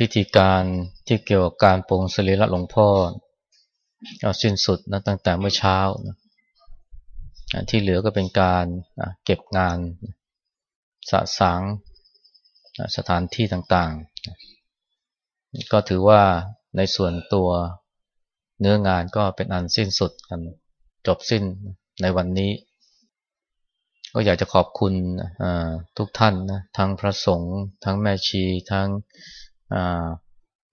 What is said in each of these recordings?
พิธีการที่เกี่ยวกับการปรงสรีระหลวงพ่อสิ้นสุดนะตั้งแต่เมื่อเช้านะที่เหลือก็เป็นการเก็บงานสะสางสถานที่ต่างๆ ก็ถือว่าในส่วนตัวเนื้องานก็เป็นอันสิ้นสุดกันจบสิ้นในวันนี้ ก็อยากจะขอบคุณทุกท่านนะทั้งพระสงฆ์ทั้งแม่ชีทั้ง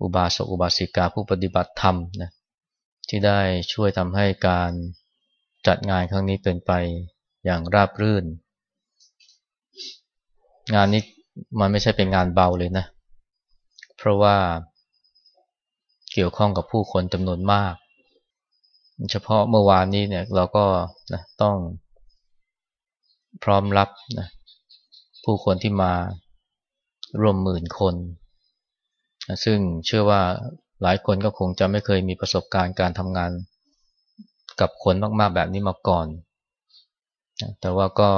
อุบาสกอุบาสิกาผู้ปฏิบัติธรรมนะที่ได้ช่วยทำให้การจัดงานครั้งนี้เป็นไปอย่างราบรื่น งานนี้มันไม่ใช่เป็นงานเบาเลยนะ เพราะว่าเกี่ยวข้องกับผู้คนจำนวนมาก เฉพาะเมื่อวานนี้เนี่ยเราก็นะต้องพร้อมรับนะผู้คนที่มาร่วมหมื่นคน ซึ่งเชื่อว่าหลายคนก็คงจะไม่เคยมีประสบการณ์การทำงานกับคนมากๆแบบนี้มาก่อน แต่ว่าก็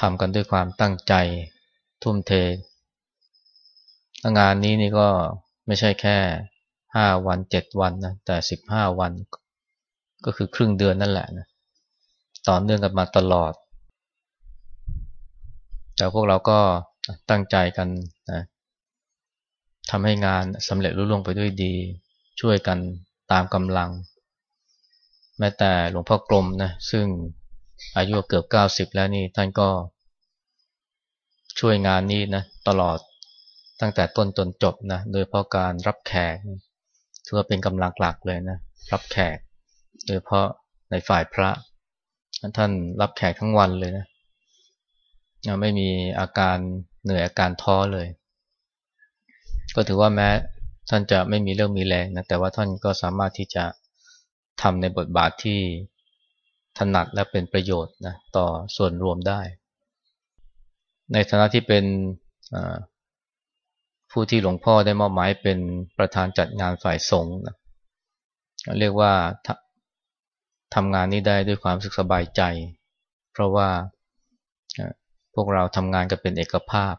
ทำกันด้วยความตั้งใจทุ่มเท งานนี้นี่ก็ไม่ใช่แค่ห้าวันเจ็ดวันนะ แต่สิบห้าวัน ก็คือครึ่งเดือนนั่นแหละนะ ต่อเนื่องกันมาตลอด แต่พวกเราก็ตั้งใจกันนะ ทำให้งานสำเร็จรุ่ล่วงไปด้วยดี ช่วยกันตามกำลัง แม้แต่หลวงพ่อกลมนะซึ่งอายุเกือบเก้าสิบแล้วนี่ท่านก็ช่วยงานนี้นะตลอดตั้งแต่ต้นจนจบนะโดยเพราะการรับแขกถือว่าเป็นกำลังหลักเลยนะรับแขก โดยเพราะในฝ่ายพระ ท่านรับแขกทั้งวันเลยนะไม่มีอาการเหนื่อยอาการท้อเลย ก็ถือว่าแม้ท่านจะไม่มีเรื่องมีแรงนะแต่ว่าท่านก็สามารถที่จะทำในบทบาทที่ถนัดและเป็นประโยชน์นะต่อส่วนรวมได้ ในฐานะที่เป็นผู้ที่หลวงพ่อได้มอบหมายเป็นประธานจัดงานฝ่ายสงฆ์นะเรียกว่าทำงานนี้ได้ด้วยความสุขสบายใจ เพราะว่าพวกเราทำงานกันเป็นเอกภาพ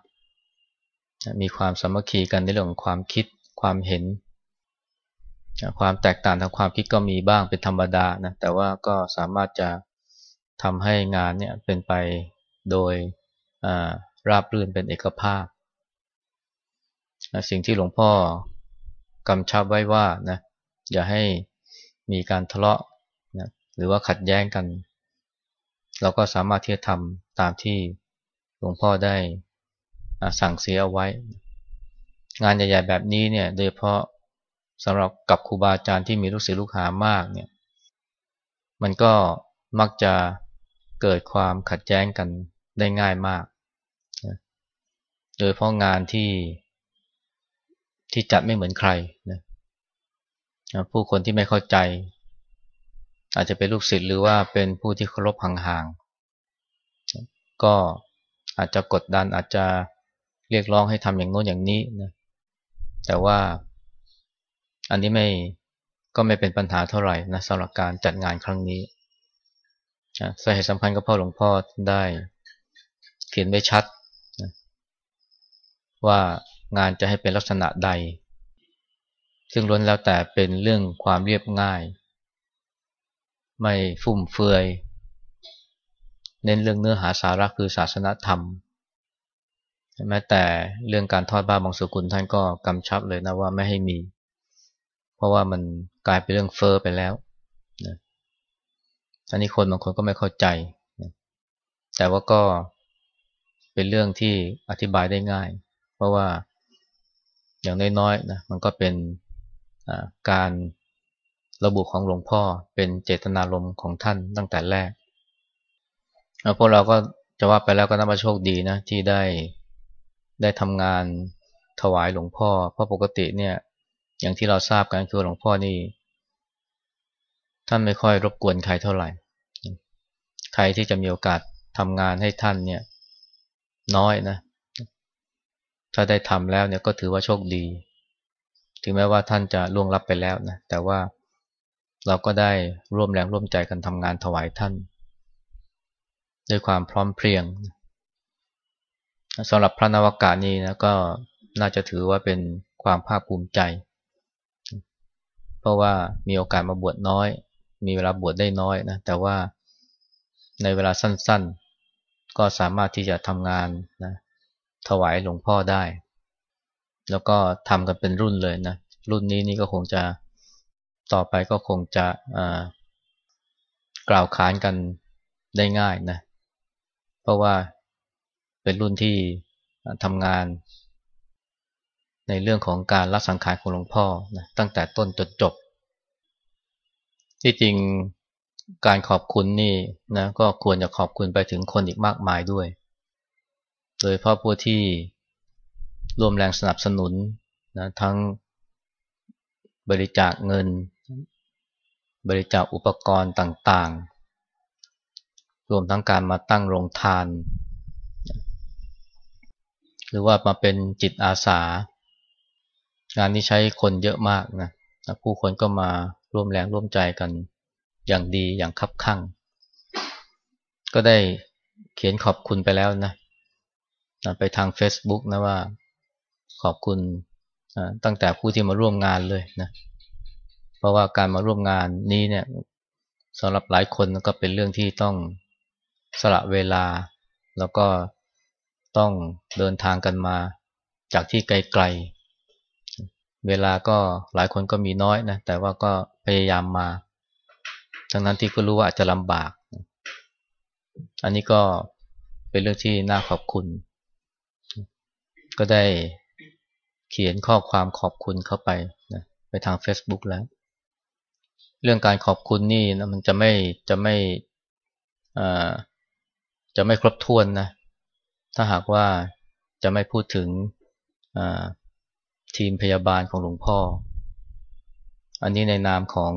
มีความสามัคคีกันในเรื่องของความคิดความเห็น ความแตกต่างทางความคิดก็มีบ้างเป็นธรรมดานะแต่ว่าก็สามารถจะทำให้งานเนี่ยเป็นไปโดยราบรื่นเป็นเอกภาพ สิ่งที่หลวงพ่อกำชับไว้ว่านะอย่าให้มีการทะเลาะนะหรือว่าขัดแย้งกัน เราก็สามารถที่จะทำตามที่หลวงพ่อได้ สั่งเสียเอาไว้ งานใหญ่ๆแบบนี้เนี่ย โดยเพราะสำหรับกับครูบาอาจารย์ที่มีลูกศิษย์ลูกหามากเนี่ย มันก็มักจะเกิดความขัดแย้งกันได้ง่ายมาก โดยเพราะงานที่ที่จัดไม่เหมือนใครนะผู้คนที่ไม่เข้าใจ อาจจะเป็นลูกศิษย์หรือว่าเป็นผู้ที่เคารพห่างๆก็อาจจะกดดันอาจจะ เรียกร้องให้ทำอย่างโน้นอย่างนี้นะแต่ว่าอันนี้ไม่ก็ไม่เป็นปัญหาเท่าไหร่นะสำหรับการจัดงานครั้งนี้สาเหตุสำคัญก็เพราะหลวงพ่อได้เขียนไว้ชัดนะว่างานจะให้เป็นลักษณะใด ซึ่งล้วนแล้วแต่เป็นเรื่องความเรียบง่าย ไม่ฟุ่มเฟือย เน้นเรื่องเนื้อหาสาระคือศาสนธรรม แม้แต่เรื่องการทอดบ้าบางสุกุลท่านก็กำชับเลยนะว่าไม่ให้มี เพราะว่ามันกลายเป็นเรื่องเฟอ้อไปแล้วนะอันนี้คนบางคนก็ไม่เข้าใจนะแต่ว่าก็เป็นเรื่องที่อธิบายได้ง่าย เพราะว่าอย่างน้อยๆนะมันก็เป็นการระบุของหลวงพ่อเป็นเจตนารมณ์ของท่านตั้งแต่แรกแล้วพวกเราก็จะว่าไปแล้วก็นับว่าโชคดีนะที่ได้ ได้ทำงานถวายหลวงพ่อ เพราะปกติเนี่ย อย่างที่เราทราบกันคือหลวงพ่อนี่ ท่านไม่ค่อยรบกวนใครเท่าไหร่ ใครที่จะมีโอกาสทำงานให้ท่านเนี่ย น้อยนะ ถ้าได้ทำแล้วเนี่ยก็ถือว่าโชคดี ถึงแม้ว่าท่านจะล่วงลับไปแล้วนะ แต่ว่าเราก็ได้ร่วมแรงร่วมใจกันทำงานถวายท่าน ด้วยความพร้อมเพรียง สำหรับพระนวากานี่นะก็น่าจะถือว่าเป็นความภาคภูมิใจ เพราะว่ามีโอกาสมาบวชน้อย มีเวลาบวชได้น้อยนะแต่ว่าในเวลาสั้นๆ ก็สามารถที่จะทำงานนะถวายหลวงพ่อได้ แล้วก็ทำกันเป็นรุ่นเลยนะรุ่นนี้นี่ก็คงจะต่อไปก็คงจะกล่าวขานกันได้ง่ายนะเพราะว่า เป็นรุ่นที่ทำงาน ในเรื่องของการรัสังขารของหลวงพ่อนะตั้งแต่ต้นจนจบ ที่จริงการขอบคุณนี่นะก็ควรจะขอบคุณไปถึงคนอีกมากมายด้วย โดยเพราะผู้ที่ร่วมแรงสนับสนุนนะทั้งบริจาคเงิน บริจาคอุปกรณ์ต่างๆ รวมทั้งการมาตั้งโรงทาน หรือว่ามาเป็นจิตอาสา งานนี้ใช้คนเยอะมากนะผู้คนก็มาร่วมแรงร่วมใจกันอย่างดีอย่างคับคั่ง ก็ได้เขียนขอบคุณไปแล้วนะไปทาง Facebook นะว่าขอบคุณตั้งแต่ผู้ที่มาร่วมงานเลยนะเพราะว่าการมาร่วมงานนี้เนี่ยสำหรับหลายคนก็เป็นเรื่องที่ต้องสละเวลา แล้วก็ ต้องเดินทางกันมาจากที่ไกลๆ เวลาก็หลายคนก็มีน้อยนะ แต่ว่าก็พยายามมา ทั้งนั้นที่ก็รู้ว่าอาจจะลำบาก อันนี้ก็เป็นเรื่องที่น่าขอบคุณ ก็ได้เขียนข้อความขอบคุณเข้าไปนะไปทาง Facebook แล้ว เรื่องการขอบคุณนี่นะมันจะไม่จะไม่จะไม่ครบถ้วนนะ ถ้าหากว่าจะไม่พูดถึงทีมพยาบาลของหลวงพ่อ อันนี้ในนามของ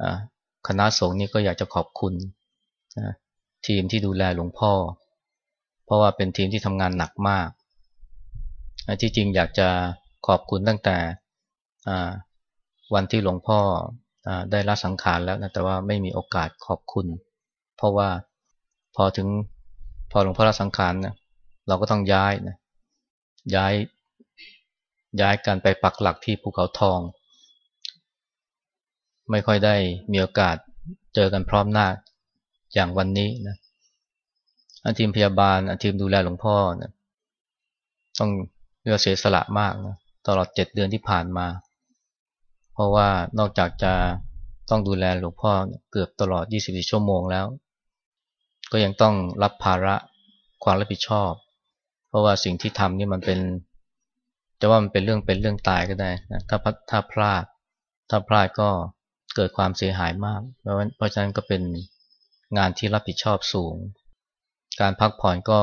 อคณะสงฆ์นี่ก็อยากจะขอบคุณทีมที่ดูแลหลวงพ่อ เพราะว่าเป็นทีมที่ทำงานหนักมาก ที่จริงอยากจะขอบคุณตั้งแต่วันที่หลวงพ่ออได้ละสังขารแล้วนะแต่ว่าไม่มีโอกาสขอบคุณ เพราะว่าพอถึงพอหลวงพ่อละสังขารนะ เราก็ต้องย้ายนะย้ายย้ายกันไปปักหลักที่ภูเขาทอง ไม่ค่อยได้มีโอกาสเจอกันพร้อมหน้าอย่างวันนี้นะอันทีมพยาบาลอันทีมดูแลหลวงพ่อนะต้องเลือเสียสละมากนะตลอดเจ็ดเดือนที่ผ่านมา เพราะว่านอกจากจะต้องดูแลหลวงพ่อเกือบตลอด 24 ชั่วโมงแล้ว ก็ยังต้องรับภาระความรับผิดชอบ เพราะว่าสิ่งที่ทำนี่มันเป็นจะว่ามันเป็นเรื่องเป็นเรื่องตายก็ได้นะถ้าถ้าพลาด ถ้าพลาดก็เกิดความเสียหายมากเพราะเพราะฉะนั้นก็เป็นงานที่รับผิดชอบสูง การพักผ่อนก็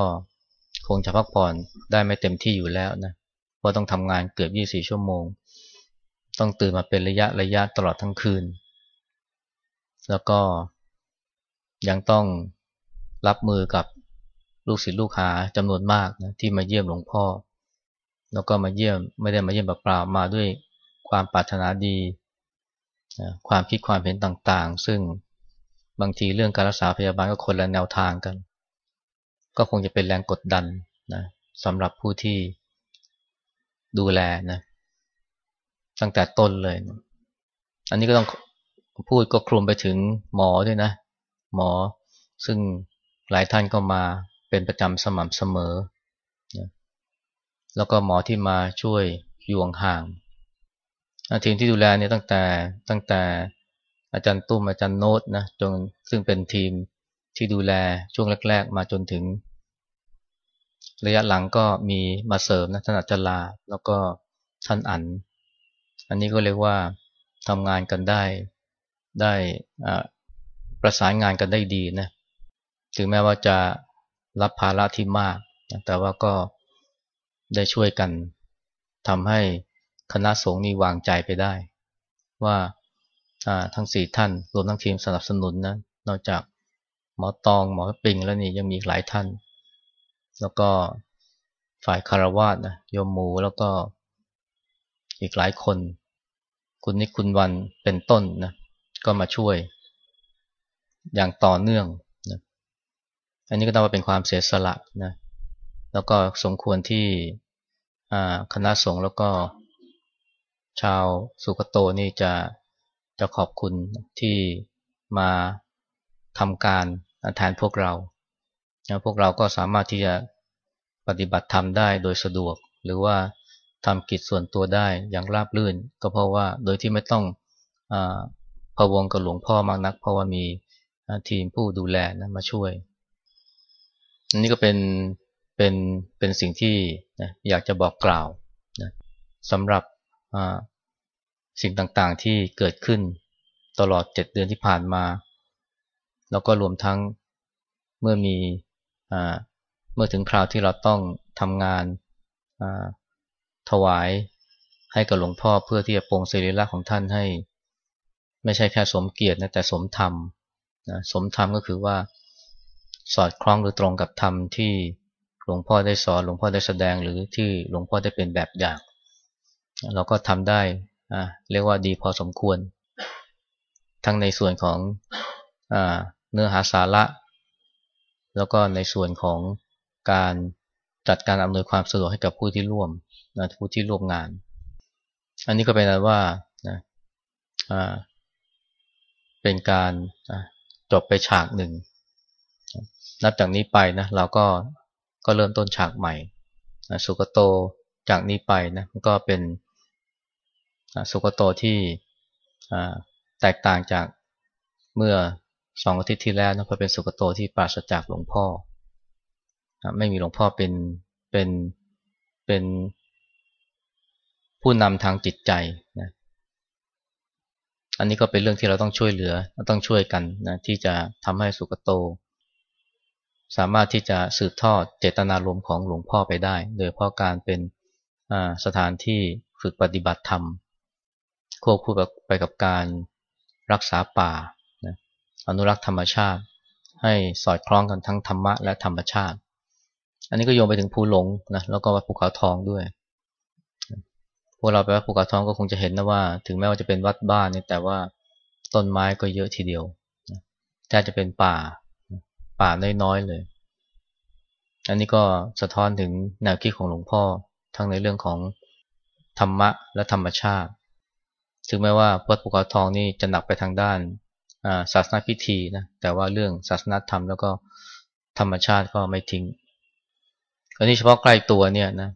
คงจะพักผ่อนได้ไม่เต็มที่อยู่แล้วนะเพราะต้องทำงานเกือบ 24 ชั่วโมง ต้องตื่นมาเป็นระยะระยะตลอดทั้งคืน แล้วก็ยังต้องรับมือกับ ลูกศิษย์ลูกหาจำนวนมากนะที่มาเยี่ยมหลวงพ่อ แล้วก็มาเยี่ยมไม่ได้มาเยี่ยมเปล่ามาด้วยความปรารถนาดีนะความคิดความเห็นต่างๆ ซึ่งบางทีเรื่องการรักษาพยาบาลก็คนละแนวทางกัน ก็คงจะเป็นแรงกดดันนะสำหรับผู้ที่ดูแลนะตั้งแต่ต้นเลยนะอันนี้ก็ต้องพูดก็คลุมไปถึงหมอด้วยนะ หมอซึ่งหลายท่านก็มา เป็นประจำสม่ำเสมอนะแล้วก็หมอที่มาช่วยอยู่ห่างทีมที่ดูแลเนี่ยตั้งแต่ตั้งแต่อาจารย์ตุ้มอาจารย์โน้ตนะจนซึ่งเป็นทีมที่ดูแลช่วงแรก ๆ มาจนถึง ระยะหลังก็มีมาเสริมนะท่านอัจลาแล้วก็ท่านอันอันนี้ก็เรียกว่าทำงานกันได้ได้ประสานงานกันได้ดีนะถึงแม้ว่าจะ รับภาระที่มากแต่ว่าก็ได้ช่วยกันทำให้คณะสงฆ์นี้วางใจไปได้ ว่าทั้งสี่ท่านรวมทั้งทีมสนับสนุนนะนอกจากหมอตองหมอปิงแล้วนี่ยังมีหลายท่าน แล้วก็ฝ่ายคารวาสนะโยมหมูแล้วก็อีกหลายคน คุณนิคุณวันเป็นต้นนะก็มาช่วย อย่างต่อเนื่อง อันนี้ก็ต้องว่าเป็นความเสียสละนะแล้วก็สมควรที่คณะสงฆ์แล้วก็ ชาวสุกโตนี่จะจะขอบคุณที่มาทำการแทนพวกเราพวกเราก็สามารถที่จะปฏิบัติธรรมได้โดยสะดวก หรือว่าทำกิจส่วนตัวได้อย่างราบรื่น ก็เพราะว่าโดยที่ไม่ต้องอพะวงกับหลวงพ่อมากนัก เพราะว่ามีทีมผู้ดูแลนะมาช่วย อันนี้ก็เป็นเป็นเป็นสิ่งที่นะอยากจะบอกกล่าวนะสำหรับสิ่งต่างๆที่เกิดขึ้นตลอดเจ็ดเดือนที่ผ่านมา แล้วก็รวมทั้งเมื่อมีเมื่อถึงคราวที่เราต้องทำงานถวายให้กับหลวงพ่อเพื่อที่จะปรงศิริลักษ์ของท่านให้ ไม่ใช่แค่สมเกียรตินะแต่สมธรรมนะสมธรรมก็คือว่า สอดคล้องหรือตรงกับธรรมที่หลวงพ่อได้สอนหลวงพ่อได้แสดงหรือที่หลวงพ่อได้เป็นแบบอย่าง เราก็ทำได้เรียกว่าดีพอสมควร ทั้งในส่วนของอเนื้อหาสาระ แล้วก็ในส่วนของการจัดการอำนวยความสะดวกให้กับผู้ที่ร่วมนะผู้ที่ร่วมงาน อันนี้ก็เป็นอะไรว่านะเป็นการจบไปฉากหนึ่ง นับจากนี้ไปนะเราก็ก็เริ่มต้นฉากใหม่สุกโตจากนี้ไปนะมันก็เป็นสุกโตที่แตกต่างจากเมื่อสองอาทิตย์ที่แล้วนะเพราะเป็นสุกโตที่ปราศจากหลวงพ่อ ไม่มีหลวงพ่อเป็นเป็นเป็นผู้นำทางจิตใจนะอันนี้ก็เป็นเรื่องที่เราต้องช่วยเหลือ ต้องช่วยกันนะที่จะทำให้สุกโต สามารถที่จะสืบทอดเจตนารมณ์ของหลวงพ่อไปได้ โดยเพราะการเป็นสถานที่ฝึกปฏิบัติธรรม ควบคู่ไปกับการรักษาป่า อนุรักษ์ธรรมชาติ ให้สอดคล้องกันทั้งธรรมะและธรรมชาติ อันนี้ก็โยงไปถึงภูหลงนะแล้วก็วัดภูเขาทองด้วย พวกเราไปวัดภูเขาทองก็คงจะเห็นนะว่า ถึงแม้ว่าจะเป็นวัดบ้านนี่แต่ว่าต้นไม้ก็เยอะทีเดียวแทบจะเป็นป่า ป่าน้อยๆเลย อันนี้ก็สะท้อนถึงแนวคิดของหลวงพ่อทั้งในเรื่องของธรรมะและธรรมชาติถึงแม้ว่าวัดภูเขาทองนี่จะหนักไปทางด้านศาสนาพิธีนะแต่ว่าเรื่องศาสนาธรรมแล้วก็ธรรมชาติก็ไม่ทิ้งอันนี้เฉพาะใกล้ตัวเนี่ยนะ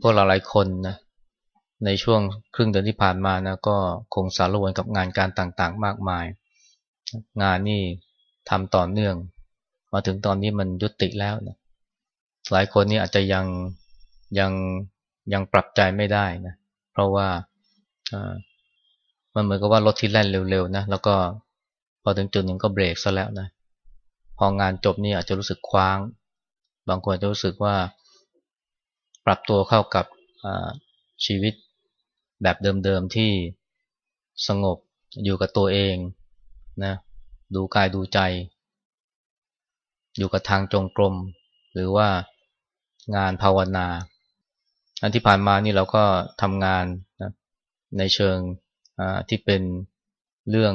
พวกเราหลายคนนะในช่วงครึ่งเดือนที่ผ่านมานะก็คงสารวนกับงานการต่างๆ มากมาย งานนี่ ทำต่อเนื่อง มาถึงตอนนี้มันยุติแล้วนะหลายคนนี่อาจจะยังยังยังปรับใจไม่ได้นะเพราะว่ามันเหมือนกับว่ารถที่แล่นเร็วๆนะแล้วก็พอถึงจุดหนึ่งก็เบรกซะแล้วนะพองานจบนี่อาจจะรู้สึกคว้าง บางคนจะรู้สึกว่า ปรับตัวเข้ากับชีวิตแบบเดิมๆที่สงบอยู่กับตัวเองนะ ดูกายดูใจ อยู่กับทางจงกรม หรือว่างานภาวนา อันที่ผ่านมานี่เราก็ทำงานนะในเชิงที่เป็นเรื่อง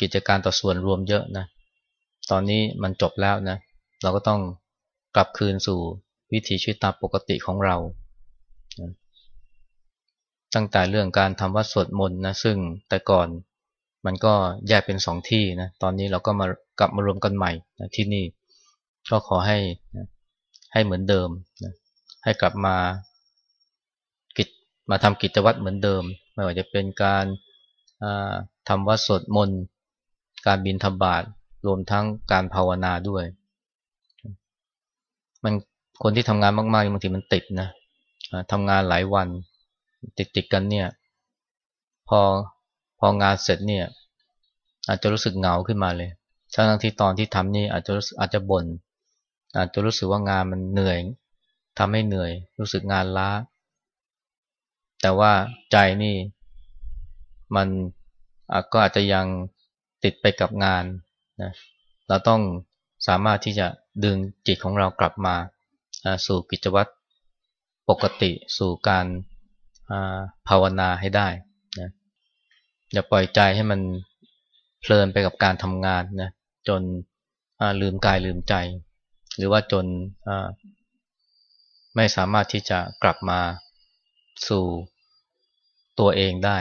กิจการต่อส่วนรวมเยอะนะ ตอนนี้มันจบแล้วนะ เราก็ต้องกลับคืนสู่วิถีชีวิตตามปกติของเรา ตั้งแต่เรื่องการทำวัดสวดมนต์นะ ซึ่งแต่ก่อน มันก็แยกเป็นสองที่นะ ตอนนี้เราก็มากลับมารวมกันใหม่นะที่นี่ ก็ขอให้นะให้เหมือนเดิมนะให้กลับมามาทำกิจวัตรเหมือนเดิม ไม่ว่าจะเป็นการทำวัดสดมนการบินธบาตรวมทั้งการภาวนาด้วย มันคนที่ทำงานมากๆบางทีมันติดนะทำงานหลายวันติดติดกันเนี่ย พอ พองานเสร็จเนี่ย อาจจะรู้สึกเหงาขึ้นมาเลยทั้งที่ตอนที่ทำนี่อาจจะอาจจะบน่นอาจจะรู้สึกว่างานมันเหนื่อยทำให้เหนื่อย รู้สึกงานล้า แต่ว่าใจนี่มันก็อาจจะยังติดไปกับงานนะเราต้องสามารถที่จะดึงจิตของเรากลับมาสู่กิจวัตรปกติสู่การภาวนาให้ได้ อย่าปล่อยใจให้มันเพลินไปกับการทำงานนะจนลืมกายลืมใจ หรือว่าจนไม่สามารถที่จะกลับมาสู่ตัวเองได้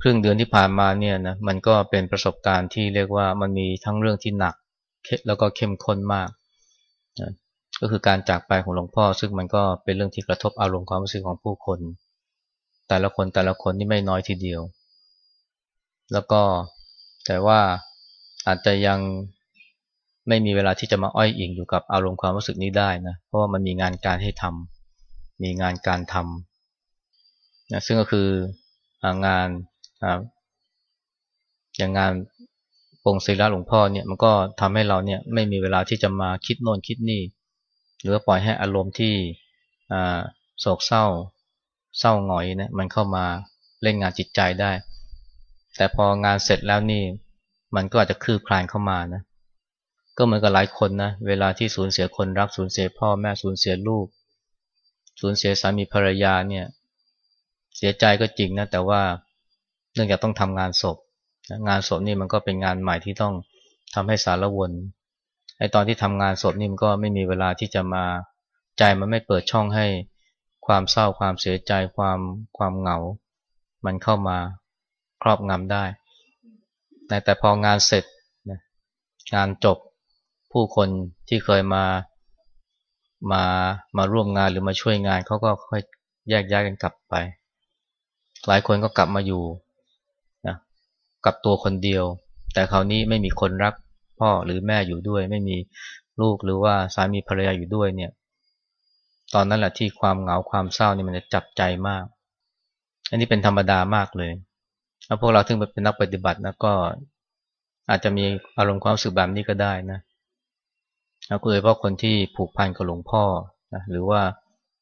ครึ่งเดือนที่ผ่านมาเนี่ยนะมันก็เป็นประสบการณ์ที่เรียกว่ามันมีทั้งเรื่องที่หนักแล้วก็เข้มข้นมากนะก็คือการจากไปของหลวงพ่อ ซึ่งมันก็เป็นเรื่องที่กระทบอารมณ์ความรู้สึกของผู้คน แต่ละคนแต่ละคนที่ไม่น้อยทีเดียว แล้วก็แต่ว่าอาจจะยังไม่มีเวลาที่จะมาอ้อยอิงอยู่กับอารมณ์ความรู้สึกนี้ได้นะ เพราะว่ามันมีงานการให้ทำมีงานการทำนะซึ่งก็คืองานอย่างงานปงศิลาหลวงพ่อเนี่ยมันก็ทำให้เราเนี่ยไม่มีเวลาที่จะมาคิดโน่นคิดนี่ หรือปล่อยให้อารมณ์ที่โศกเศร้า เศร้าหงอยนี่ยมันเข้ามาเล่นงานจิตใจได้ แต่พองานเสร็จแล้วนี่ มันก็อาจจะคืบคลานเข้ามานะ ก็เหมือนกับหลายคนนะเวลาที่สูญเสียคนรักสูญเสียพ่อแม่สูญเสียลูก สูญเสียสามีภรรยาเนี่ย เสียใจก็จริงนะแต่ว่าเนื่องจากต้องทำงานศพ งานศพนี่มันก็เป็นงานใหม่ที่ต้องทำให้สารวนไอตอนที่ทำงานศพนี่มันก็ไม่มีเวลาที่จะมาใจมันไม่เปิดช่องให้ ความเศร้าความเสียใจความความเหงา มันเข้ามาครอบงำได้ แต่พองานเสร็จงานจบผู้คนที่เคยมามามาร่วมงานหรือมาช่วยงานเขาก็ค่อยแยกย้ายกันกลับไป หลายคนก็กลับมาอยู่นะกับตัวคนเดียว แต่คราวนี้ไม่มีคนรักพ่อหรือแม่อยู่ด้วย ไม่มีลูกหรือว่าสามีภรรยาอยู่ด้วยเนี่ย ตอนนั้นแหละที่ความเหงาความเศร้านี่มันจะจับใจมาก อันนี้เป็นธรรมดามากเลยแล้วพวกเราถึงเป็นนักปฏิบัตินะก็อาจจะมีอารมณ์ความรู้สึกแบบนี้ก็ได้นะนะโดยเฉพาะคนที่ผูกพันกับหลวงพ่อนะหรือว่า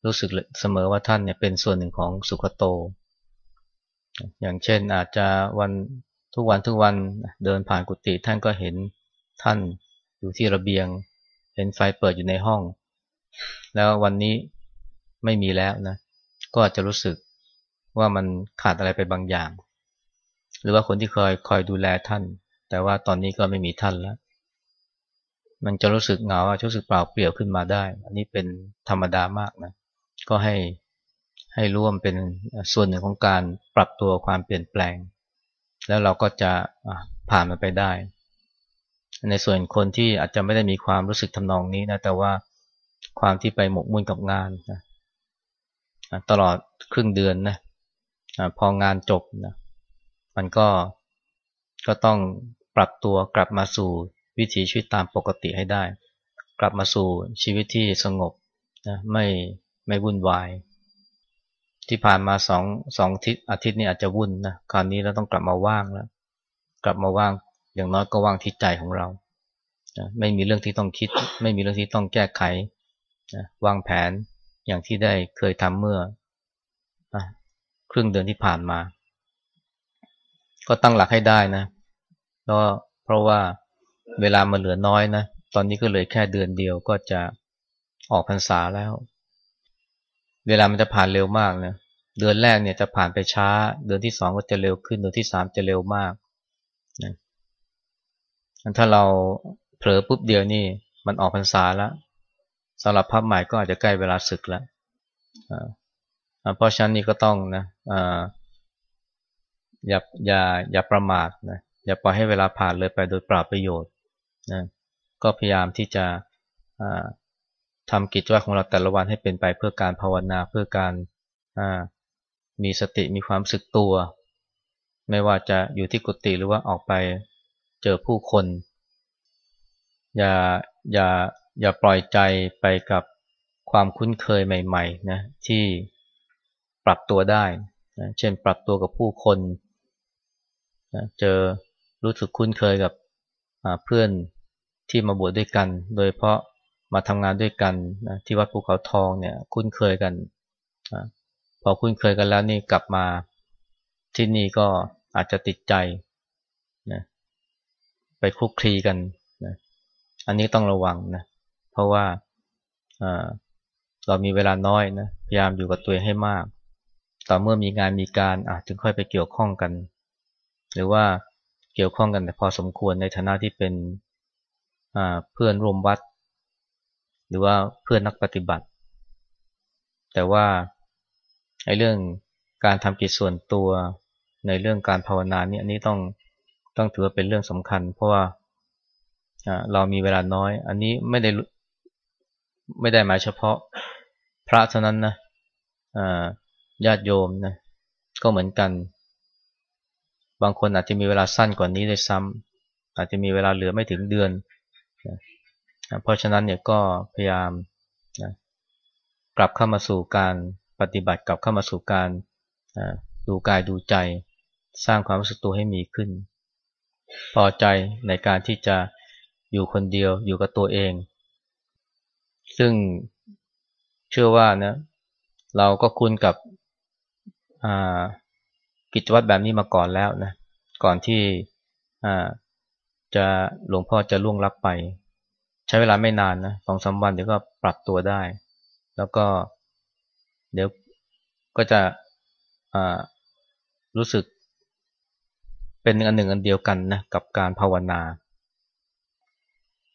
รู้สึกเสมอว่าท่านเนี่ยเป็นส่วนหนึ่งของสุขโต อย่างเช่นอาจจะวันทุกวันทุกวันเดินผ่านกุฏิท่านก็เห็นท่านอยู่ที่ระเบียง เห็นไฟเปิดอยู่ในห้อง แล้ววันนี้ไม่มีแล้วนะ ก็อาจจะรู้สึกว่ามันขาดอะไรไปบางอย่าง หรือว่าคนที่เคยคอยดูแลท่าน แต่ว่าตอนนี้ก็ไม่มีท่านแล้ว มันจะรู้สึกเหงาจะรู้สึกเปล่าเปลี่ยวขึ้นมาได้ อันนี้เป็นธรรมดามากนะ ก็ให้ให้ร่วมเป็นส่วนหนึ่งของการปรับตัวความเปลี่ยนแปลง แล้วเราก็จะผ่านมันไปได้ ในส่วนคนที่อาจจะไม่ได้มีความรู้สึกทำนองนี้นะ แต่ว่า ความที่ไปหมกมุ่นกับงานนะตลอดครึ่งเดือนนะพองานจบนะมันก็ก็ต้องปรับตัวกลับมาสู่วิถีชีวิตตามปกติให้ได้ กลับมาสู่ชีวิตที่สงบนะไม่ไม่วุ่นวาย ที่ผ่านมาสองสองทิศอาทิตย์นี้อาจจะวุ่นนะคราวนี้เราต้องกลับมาว่างแล้ว กลับมาว่างอย่างน้อยก็ว่างที่ใจของเรา ไม่มีเรื่องที่ต้องคิด ไม่มีเรื่องที่ต้องแก้ไข วางแผนอย่างที่ได้เคยทำเมื่อครึ่งเดือนที่ผ่านมา ก็ตั้งหลักให้ได้นะแล้วเพราะว่าเวลามันเหลือน้อยนะ ตอนนี้ก็เลยแค่เดือนเดียวก็จะออกพรรษาแล้ว เวลามันจะผ่านเร็วมากนะเดือนแรกเนี่ยจะผ่านไปช้า เดือนที่สองก็จะเร็วขึ้น เดือนที่สามจะเร็วมากนะถ้าเราเผลอปุ๊บเดียวนี่มันออกพรรษาแล้ว สำหรับพับใหม่ก็อาจจะใกล้เวลาศึกแล้วเพราะฉะนั้นนี่ก็ต้องนะอย่าอย่าอย่าประมาทนะอย่าปล่อยให้เวลาผ่านเลยไปโดยปราบประโยชน์นะก็พยายามที่จะทำกิจวัตรของเราแต่ละวันให้เป็นไปเพื่อการภาวนาเพื่อการมีสติมีความสึกตัว ไม่ว่าจะอยู่ที่กุฏิหรือว่าออกไปเจอผู้คน อย่าอย่า อย่าปล่อยใจไปกับความคุ้นเคยใหม่ๆนะที่ปรับตัวได้นะเช่นปรับตัวกับผู้คนนะเจอรู้สึกคุ้นเคยกับเพื่อนที่มาบวชดด้วยกัน โดยเพราะมาทำงานด้วยกันนะที่วัดภูเขาทองเนี่ยคุ้นเคยกันนะพอคุ้นเคยกันแล้วนี่กลับมาที่นี่ก็อาจจะติดใจนะไปคลุกคลีกันนะอันนี้ต้องระวังนะ ราะว่าเรามีเวลาน้อยนะพยายามอยู่กับตัวให้มาก ต่อเมื่อมีงานมีการอาจถึงค่อยไปเกี่ยวข้องกัน หรือว่าเกี่ยวข้องกันแต่พอสมควรในฐานะที่เป็นเพื่อนร่วมวัด หรือว่าเพื่อนนักปฏิบัติ แต่ว่าไอ้เรื่องการทำกิจส่วนตัวในเรื่องการภาวนาเนี่ยนี้ต้องต้องถือว่าเป็นเรื่องสำคัญ เพราะว่าเรามีเวลาน้อย อันนี้ไม่ได้ ไม่ได้หมายเฉพาะพระเท่านั้นนะญาติโยมนะก็เหมือนกัน บางคนอาจจะมีเวลาสั้นกว่านี้ด้วยซ้ำอาจจะมีเวลาเหลือไม่ถึงเดือนนะเพราะฉะนั้นเนี่ยก็พยายามนะกลับเข้ามาสู่การปฏิบัติกลับเข้ามาสู่การดูกายดูใจ สร้างความรู้สึกตัวให้มีขึ้น พอใจในการที่จะอยู่คนเดียวอยู่กับตัวเอง ซึ่งเชื่อว่านะเราก็คุ้นกับกิจวัตรแบบนี้มาก่อนแล้วนะก่อนที่จะหลวงพ่อจะล่วงลับไป ใช้เวลาไม่นานนะสองสาวันเดี๋ยวก็ปรับตัวได้ แล้วก็เดี๋ยวก็จะรู้สึกเป็นอันหนึ่งอันเดียวกันนะกับการภาวนา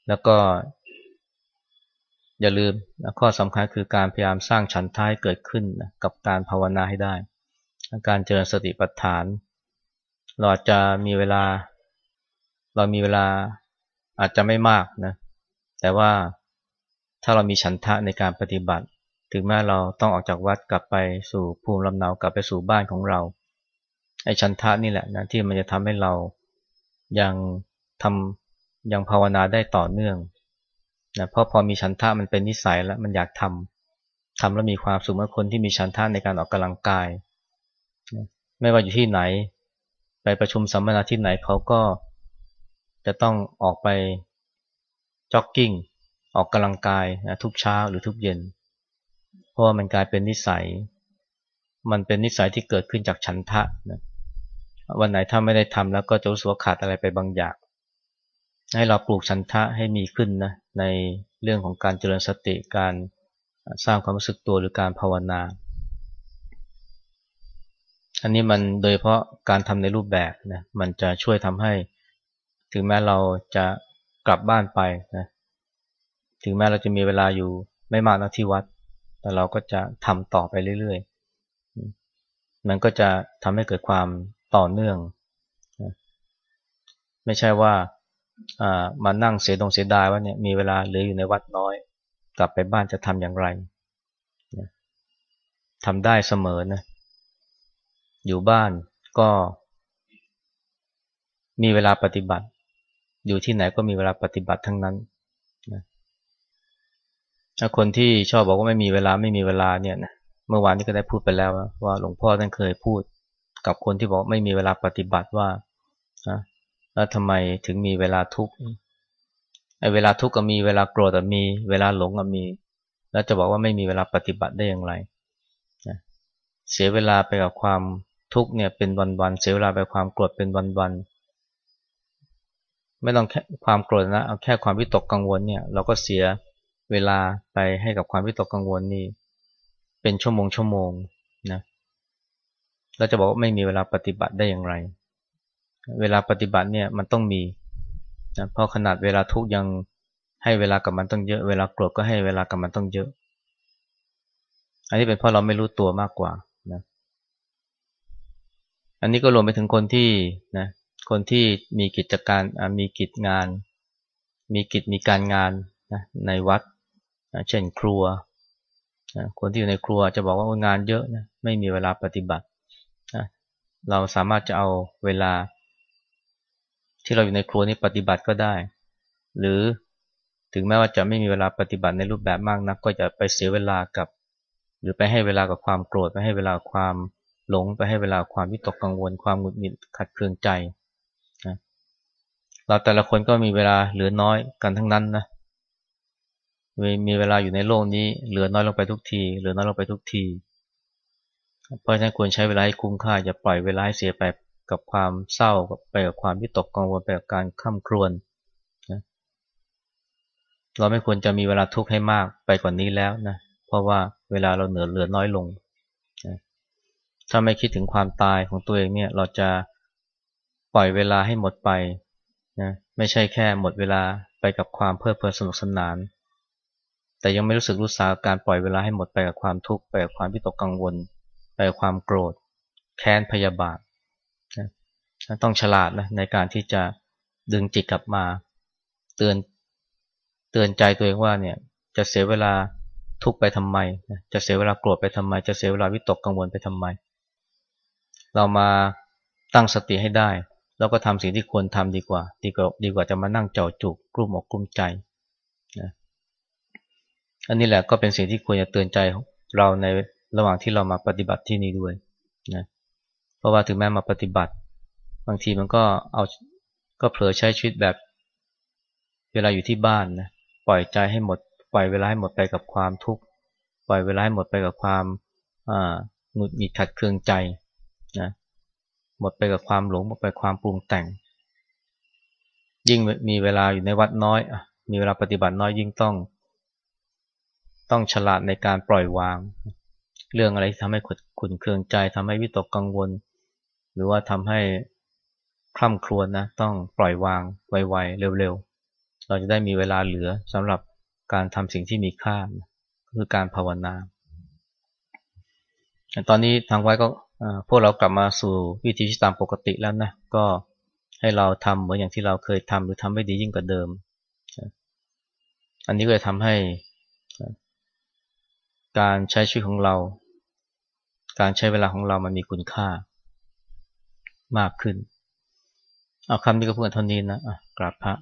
แล้วก็ อย่าลืมข้อสำคัญคือการพยายามสร้างฉันท้ายเกิดขึ้นนะกับการภาวนาให้ได้ การเจริญสติปัฏฐาน เราอาจจะมีเวลา เรามีเวลาอาจจะไม่มากนะแต่ว่าถ้าเรามีฉันทะในการปฏิบัติ ถึงแม้เราต้องออกจากวัดกลับไปสู่ภูมิลำเนากลับไปสู่บ้านของเราไอ้ฉันทะนี่แหละนะที่มันจะทำให้เรายังทำยังภาวนาได้ต่อเนื่อง นะเพราะพอมีฉันทะมันเป็นนิสัยแล้วมันอยากทำทำแล้วมีความสุขเมื่อคนที่มีฉันทะในการออกกำลังกายนะไม่ว่าอยู่ที่ไหน ไปประชุมสัมมนาที่ไหนเขาก็จะต้องออกไปจ็อกกิ้งออกกำลังกายนะทุกเช้าหรือทุกเย็น เพราะว่ามันกลายเป็นนิสัย มันเป็นนิสัยที่เกิดขึ้นจากฉันทะนะวันไหนถ้าไม่ได้ทำแล้วก็จะรู้สึกว่าขาดอะไรไปบางอย่าง ให้เราปลูกฉันทะให้มีขึ้นนะในเรื่องของการเจริญสติการสร้างความรู้สึกตัวหรือการภาวนา อันนี้มันโดยเพราะการทำในรูปแบบนะมันจะช่วยทำให้ ถึงแม้เราจะกลับบ้านไปนะถึงแม้เราจะมีเวลาอยู่ไม่มากนักที่วัด แต่เราก็จะทำต่อไปเรื่อยๆ มันก็จะทำให้เกิดความต่อเนื่อง ไม่ใช่ว่า มานั่งเสียดงเสียดายว่าเนี่ยมีเวลาเหลืออยู่ในวัดน้อย กลับไปบ้านจะทำอย่างไรทำได้เสมอนะอยู่บ้านก็ มีเวลาปฏิบัติ อยู่ที่ไหนก็มีเวลาปฏิบัติทั้งนั้นนะถ้าคนที่ชอบบอกว่าไม่มีเวลาไม่มีเวลาเนี่ยนะเมื่อวานนี้ก็ได้พูดไปแล้วว่าหลวงพ่อท่านเคยพูด กับคนที่บอกไม่มีเวลาปฏิบัติว่า แล้วทำไมถึงมีเวลาทุกข์ไอ้เวลาทุกข์ก็มีเวลาโกรธก็มี เวลาหลงก็มี แล้วจะบอกว่าไม่มีเวลาปฏิบัติได้อย่างไรเสียเวลาไปกับความทุกข์เนี่ยเป็นวันๆเสียเวลาไปความโกรธเป็นวันๆไม่ต้องแค่ความโกรธนะเอาแค่ความวิตกกังวลเนี่ย เราก็เสียเวลาไปให้กับความวิตกกังวลนี่เป็นชั่วโมงชั่วโมงนะเราจะบอกว่าไม่มีเวลาปฏิบัติได้อย่างไร เวลาปฏิบัติเนี่ยมันต้องมีนะเพราะขนาดเวลาทุกยังให้เวลากับมันต้องเยอะ เวลาโกรธก็ให้เวลากับมันต้องเยอะ อันนี้เป็นเพราะเราไม่รู้ตัวมากกว่านะอันนี้ก็รวมไปถึงคนที่นะคนที่มีกิจการมีกิจงาน มีกิจมีการงานนะในวัดนะเช่นครัวนะคนที่อยู่ในครัวจะบอกว่างานเยอะนะไม่มีเวลาปฏิบัตินะเราสามารถจะเอาเวลา ที่เราอยู่ในครัวนี้ปฏิบัติก็ได้ หรือถึงแม้ว่าจะไม่มีเวลาปฏิบัติในรูปแบบมากนัก ก็จะไปเสียเวลากับ หรือไปให้เวลากับความโกรธไปให้เวลาความหลงไปให้เวลาความวิตกกังวล ความหงุดหงิดขัดเคืองใจนะเราแต่ละคนก็มีเวลาเหลือน้อยกันทั้งนั้นนะมีเวลาอยู่ในโลกนี้เหลือน้อยลงไปทุกที เหลือน้อยลงไปทุกที เพราะฉะนั้นควรใช้เวลาให้คุ้มค่าอย่าปล่อยเวลาให้เสียไป กับความเศร้าไปกับความวิตกกังวลไปกับการข้ามครวนนะเราไม่ควรจะมีเวลาทุกข์ให้มากไปกว่านี้แล้วนะเพราะว่าเวลาเราเหนือเหลือน้อยลงนะถ้าไม่คิดถึงความตายของตัวเองเนี่ยเราจะปล่อยเวลาให้หมดไปนะไม่ใช่แค่หมดเวลาไปกับความเพลิดเพลินสนุกสนาน แต่ยังไม่รู้สึกรู้สาการปล่อยเวลาให้หมดไปกับความทุกข์ไปกับความวิตกกังวล ไปกับความโกรธ แค้นพยาบาท ต้องฉลาดนะในการที่จะดึงจิตกลับมา เตือนเตือนใจตัวเองว่าเนี่ยจะเสียเวลาทุกไปทำไม จะเสียเวลาโกรธไปทำไม จะเสียเวลาวิตกกังวลไปทำไม เรามาตั้งสติให้ได้ แล้วก็ทำสิ่งที่ควรทำดีกว่า ดีกว่าดีกว่าจะมานั่งเจ้าจุกกลุ้มอกกลุ้มใจนะอันนี้แหละก็เป็นสิ่งที่ควรจะเตือนใจเราในระหว่างที่เรามาปฏิบัติที่นี่ด้วยนะเพราะว่าถึงแม้มาปฏิบัติ บางทีมันก็เอาก็เผลอใช้ชีวิตแบบ เวลาอยู่ที่บ้านนะปล่อยใจให้หมด ปล่อยเวลาให้หมดไปกับความทุกข์ปล่อยเวลาให้หมดไปกับความหงุดหงิดขัดเคืองใจนะหมดไปกับความหลงหมดไปความปรุงแต่ง ยิ่งมีเวลาอยู่ในวัดน้อยมีเวลาปฏิบัติน้อยยิ่งต้อง ต้องฉลาดในการปล่อยวาง เรื่องอะไรที่ทำให้ขุนเคืองใจทำให้วิตกกังวล หรือว่าทำให้ คล่ำครวญนะต้องปล่อยวางไวๆเร็วๆ เราจะได้มีเวลาเหลือสำหรับการทำสิ่งที่มีค่าคือการภาวนาตอนนี้ทางไว้ก็พวกเรากลับมาสู่วิธีที่ตามปกติแล้วนะก็ให้เราทำเหมือนอย่างที่เราเคยทำหรือทำให้ดียิ่งกว่าเดิม อันนี้ก็จะทำให้การใช้ชีวิตของเรา การใช้เวลาของเรามันมีคุณค่ามากขึ้น เอาคำนี้ก็พูดเท่านี้นะะกราบพระ